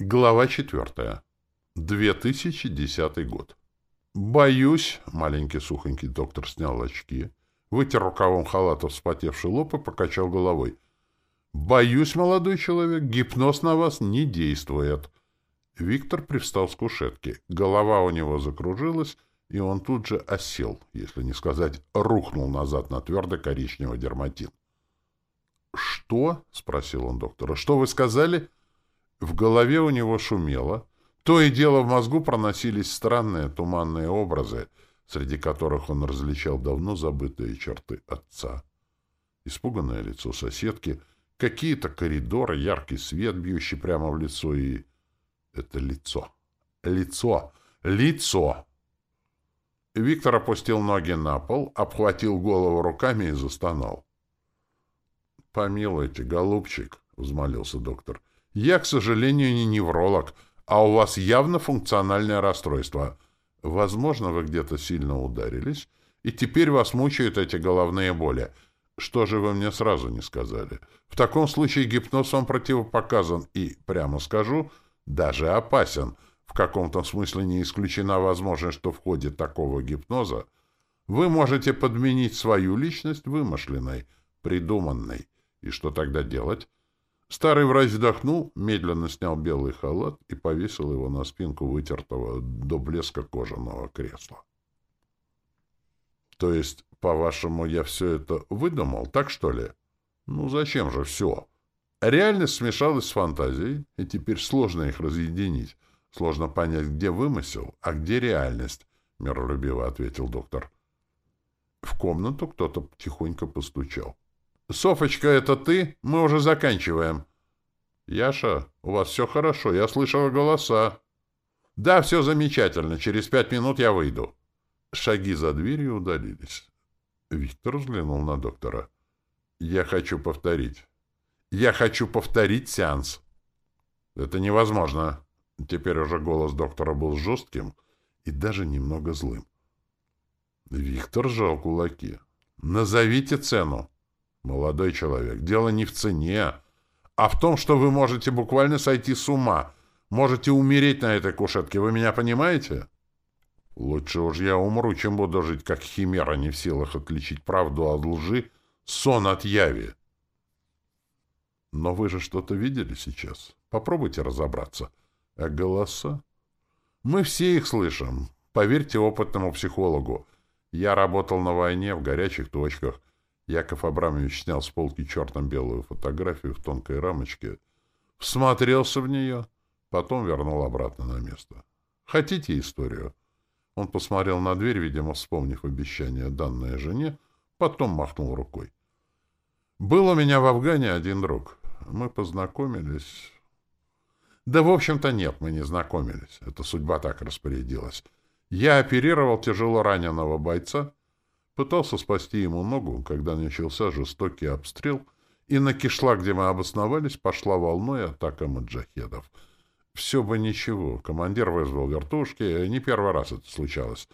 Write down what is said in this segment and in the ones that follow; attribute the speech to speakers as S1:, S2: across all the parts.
S1: Глава четвертая. 2010 год. «Боюсь», — маленький сухонький доктор снял очки, вытер рукавом халата вспотевший лоб и покачал головой. «Боюсь, молодой человек, гипноз на вас не действует». Виктор привстал с кушетки. Голова у него закружилась, и он тут же осел, если не сказать, рухнул назад на твердый коричневый дерматин. «Что?» — спросил он доктора. «Что вы сказали?» В голове у него шумело. То и дело в мозгу проносились странные туманные образы, среди которых он различал давно забытые черты отца. Испуганное лицо соседки, какие-то коридоры, яркий свет, бьющий прямо в лицо, и... Это лицо. Лицо! Лицо! Виктор опустил ноги на пол, обхватил голову руками и застонал. «Помилуйте, голубчик», — взмолился доктор. «Я, к сожалению, не невролог, а у вас явно функциональное расстройство. Возможно, вы где-то сильно ударились, и теперь вас мучают эти головные боли. Что же вы мне сразу не сказали? В таком случае гипноз вам противопоказан и, прямо скажу, даже опасен. В каком-то смысле не исключена возможность, что в ходе такого гипноза вы можете подменить свою личность вымышленной, придуманной. И что тогда делать? Старый врач вздохнул, медленно снял белый халат и повесил его на спинку вытертого до блеска кожаного кресла. То есть, по-вашему, я все это выдумал, так что ли? Ну, зачем же все? Реальность смешалась с фантазией, и теперь сложно их разъединить. Сложно понять, где вымысел, а где реальность, — миролюбиво ответил доктор. В комнату кто-то тихонько постучал. «Софочка, это ты? Мы уже заканчиваем». «Яша, у вас все хорошо, я слышала голоса». «Да, все замечательно, через пять минут я выйду». Шаги за дверью удалились. Виктор взглянул на доктора. «Я хочу повторить. Я хочу повторить сеанс». «Это невозможно». Теперь уже голос доктора был жестким и даже немного злым. Виктор сжал кулаки. «Назовите цену». Молодой человек, дело не в цене, а в том, что вы можете буквально сойти с ума, можете умереть на этой кушетке, вы меня понимаете? Лучше уж я умру, чем буду жить как химера, не в силах отличить правду от лжи, сон от яви. Но вы же что-то видели сейчас? Попробуйте разобраться. А голоса? Мы все их слышим. Поверьте опытному психологу. Я работал на войне в горячих точках. Яков Абрамович снял с полки черно-белую фотографию в тонкой рамочке, всмотрелся в нее, потом вернул обратно на место. «Хотите историю?» Он посмотрел на дверь, видимо, вспомнив обещание, данное жене, потом махнул рукой. «Был у меня в Афгане один друг. Мы познакомились...» «Да, в общем-то, нет, мы не знакомились. Это судьба так распорядилась. Я оперировал тяжело раненого бойца, Пытался спасти ему ногу, когда начался жестокий обстрел, и на кишла, где мы обосновались, пошла волной атака маджахедов. Все бы ничего, командир вызвал вертушки, не первый раз это случалось.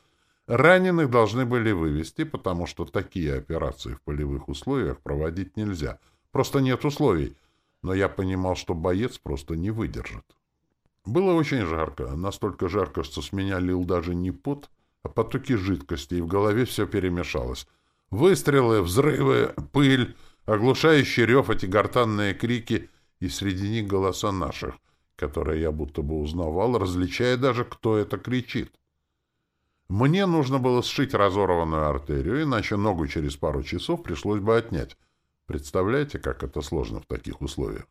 S1: Раненых должны были вывести, потому что такие операции в полевых условиях проводить нельзя. Просто нет условий. Но я понимал, что боец просто не выдержит. Было очень жарко, настолько жарко, что с меня лил даже не пот, потоки жидкости, и в голове все перемешалось. Выстрелы, взрывы, пыль, оглушающий рев, эти гортанные крики, и среди них голоса наших, которые я будто бы узнавал, различая даже, кто это кричит. Мне нужно было сшить разорванную артерию, иначе ногу через пару часов пришлось бы отнять. Представляете, как это сложно в таких условиях?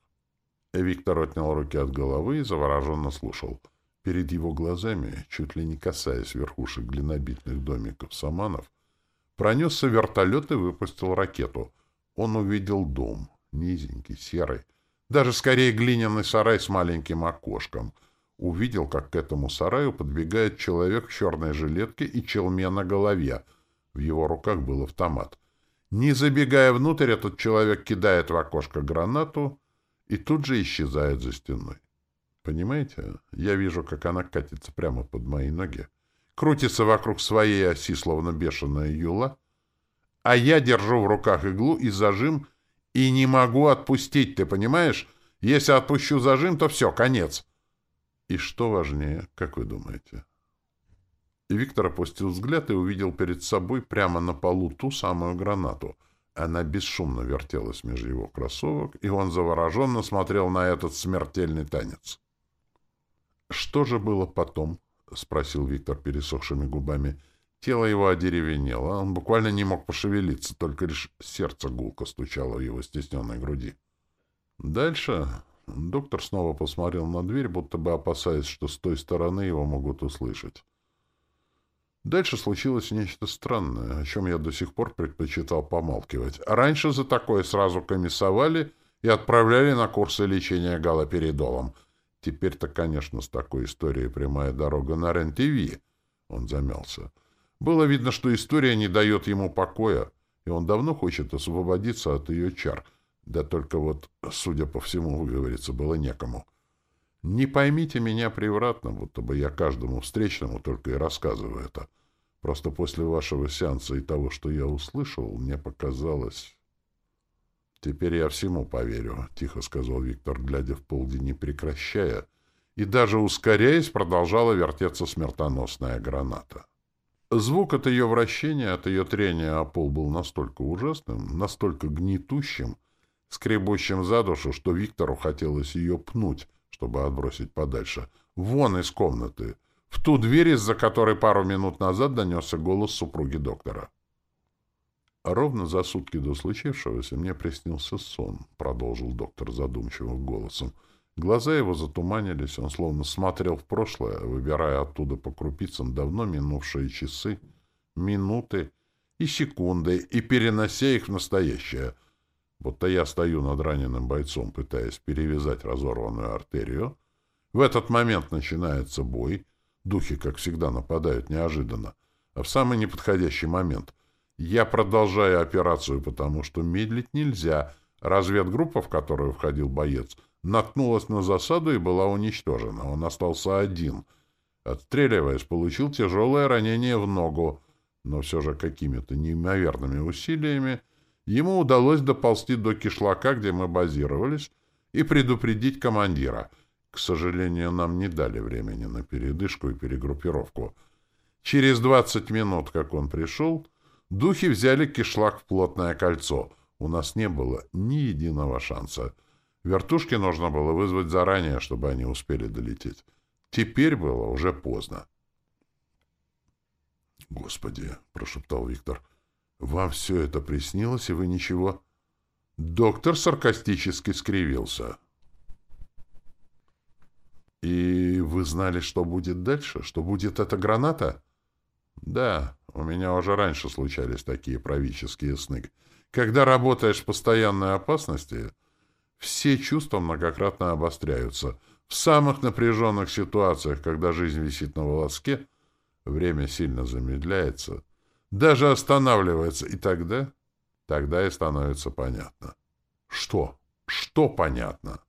S1: Виктор отнял руки от головы и завороженно слушал — Перед его глазами, чуть ли не касаясь верхушек глинобитных домиков саманов, пронесся вертолет и выпустил ракету. Он увидел дом, низенький, серый, даже скорее глиняный сарай с маленьким окошком. Увидел, как к этому сараю подбегает человек в черной жилетке и челме на голове. В его руках был автомат. Не забегая внутрь, этот человек кидает в окошко гранату и тут же исчезает за стеной. Понимаете? Я вижу, как она катится прямо под мои ноги, крутится вокруг своей оси, словно бешеная юла, а я держу в руках иглу и зажим, и не могу отпустить, ты понимаешь? Если отпущу зажим, то все, конец. И что важнее, как вы думаете? И Виктор опустил взгляд и увидел перед собой прямо на полу ту самую гранату. Она бесшумно вертелась между его кроссовок, и он завороженно смотрел на этот смертельный танец. «Что же было потом?» — спросил Виктор пересохшими губами. Тело его одеревенело, он буквально не мог пошевелиться, только лишь сердце гулко стучало в его стесненной груди. Дальше доктор снова посмотрел на дверь, будто бы опасаясь, что с той стороны его могут услышать. Дальше случилось нечто странное, о чем я до сих пор предпочитал помалкивать. Раньше за такое сразу комиссовали и отправляли на курсы лечения галоперидолом. Теперь-то, конечно, с такой историей прямая дорога на РЕН-ТВ. Он замялся. Было видно, что история не дает ему покоя, и он давно хочет освободиться от ее чар. Да только вот, судя по всему, выговориться было некому. Не поймите меня превратно, будто бы я каждому встречному только и рассказываю это. Просто после вашего сеанса и того, что я услышал, мне показалось... «Теперь я всему поверю», — тихо сказал Виктор, глядя в полдень, не прекращая, и даже ускоряясь, продолжала вертеться смертоносная граната. Звук от ее вращения, от ее трения о пол был настолько ужасным, настолько гнетущим, скребущим за душу, что Виктору хотелось ее пнуть, чтобы отбросить подальше. Вон из комнаты, в ту дверь, из-за которой пару минут назад донесся голос супруги доктора. «Ровно за сутки до случившегося мне приснился сон», — продолжил доктор задумчивым голосом. Глаза его затуманились, он словно смотрел в прошлое, выбирая оттуда по крупицам давно минувшие часы, минуты и секунды, и перенося их в настоящее — будто я стою над раненым бойцом, пытаясь перевязать разорванную артерию. В этот момент начинается бой. Духи, как всегда, нападают неожиданно. А в самый неподходящий момент я продолжаю операцию, потому что медлить нельзя. Разведгруппа, в которую входил боец, наткнулась на засаду и была уничтожена. Он остался один. Отстреливаясь, получил тяжелое ранение в ногу, но все же какими-то неимоверными усилиями ему удалось доползти до кишлака, где мы базировались, и предупредить командира. К сожалению, нам не дали времени на передышку и перегруппировку. Через двадцать минут, как он пришел, духи взяли кишлак в плотное кольцо. У нас не было ни единого шанса. Вертушки нужно было вызвать заранее, чтобы они успели долететь. Теперь было уже поздно. «Господи!» — прошептал Виктор — вам все это приснилось, и вы ничего... Доктор саркастически скривился. «И вы знали, что будет дальше? Что будет эта граната?» «Да, у меня уже раньше случались такие правительские сны. Когда работаешь в постоянной опасности, все чувства многократно обостряются. В самых напряженных ситуациях, когда жизнь висит на волоске, время сильно замедляется» даже останавливается. И тогда, тогда и становится понятно. Что? Что понятно?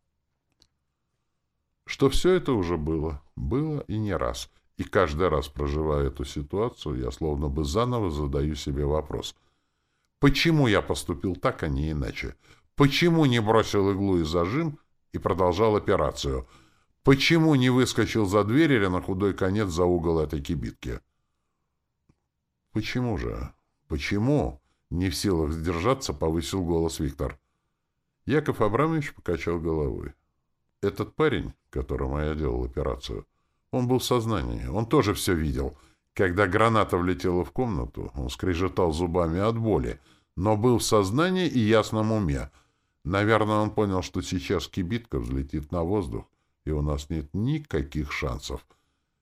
S1: Что все это уже было. Было и не раз. И каждый раз, проживая эту ситуацию, я словно бы заново задаю себе вопрос. Почему я поступил так, а не иначе? Почему не бросил иглу и зажим и продолжал операцию? Почему не выскочил за дверь или на худой конец за угол этой кибитки? «Почему же? Почему?» Не в силах сдержаться, повысил голос Виктор. Яков Абрамович покачал головой. «Этот парень, которому я делал операцию, он был в сознании, он тоже все видел. Когда граната влетела в комнату, он скрежетал зубами от боли, но был в сознании и ясном уме. Наверное, он понял, что сейчас кибитка взлетит на воздух, и у нас нет никаких шансов.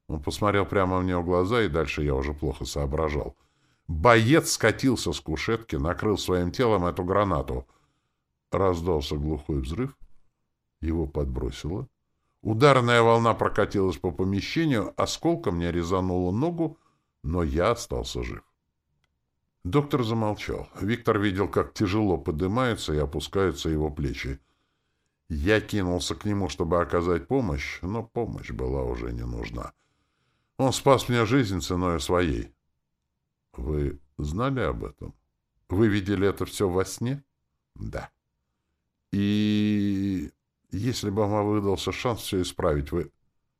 S1: Он посмотрел прямо мне в глаза, и дальше я уже плохо соображал. Боец скатился с кушетки, накрыл своим телом эту гранату. Раздался глухой взрыв. Его подбросило. Ударная волна прокатилась по помещению, осколком мне резанула ногу, но я остался жив. Доктор замолчал. Виктор видел, как тяжело поднимаются и опускаются его плечи. Я кинулся к нему, чтобы оказать помощь, но помощь была уже не нужна. Он спас мне жизнь ценой своей. Вы знали об этом? Вы видели это все во сне? Да. И если бы вам выдался шанс все исправить, вы...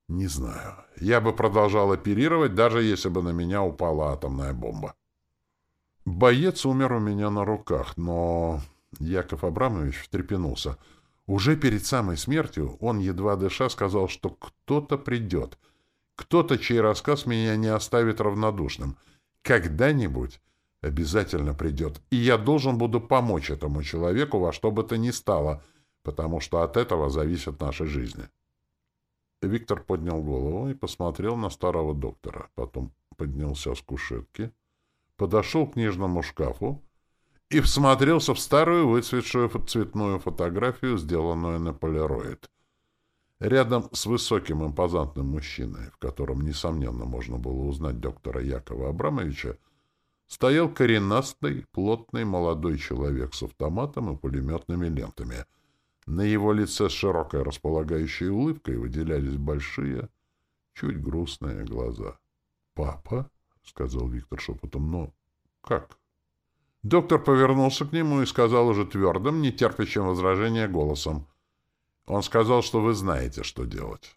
S1: Не знаю. Я бы продолжал оперировать, даже если бы на меня упала атомная бомба. Боец умер у меня на руках, но Яков Абрамович встрепенулся. Уже перед самой смертью он, едва дыша, сказал, что кто-то придет. Кто-то, чей рассказ меня не оставит равнодушным. Когда-нибудь обязательно придет. И я должен буду помочь этому человеку во что бы то ни стало, потому что от этого зависит наша жизнь. Виктор поднял голову и посмотрел на старого доктора. Потом поднялся с кушетки, подошел к книжному шкафу, и всмотрелся в старую выцветшую цветную фотографию, сделанную на полироид. Рядом с высоким импозантным мужчиной, в котором, несомненно, можно было узнать доктора Якова Абрамовича, стоял коренастый, плотный молодой человек с автоматом и пулеметными лентами. На его лице с широкой располагающей улыбкой выделялись большие, чуть грустные глаза. «Папа?» — сказал Виктор шепотом. «Но как?» Доктор повернулся к нему и сказал уже твердым, нетерпящим возражения голосом. Он сказал, что вы знаете, что делать.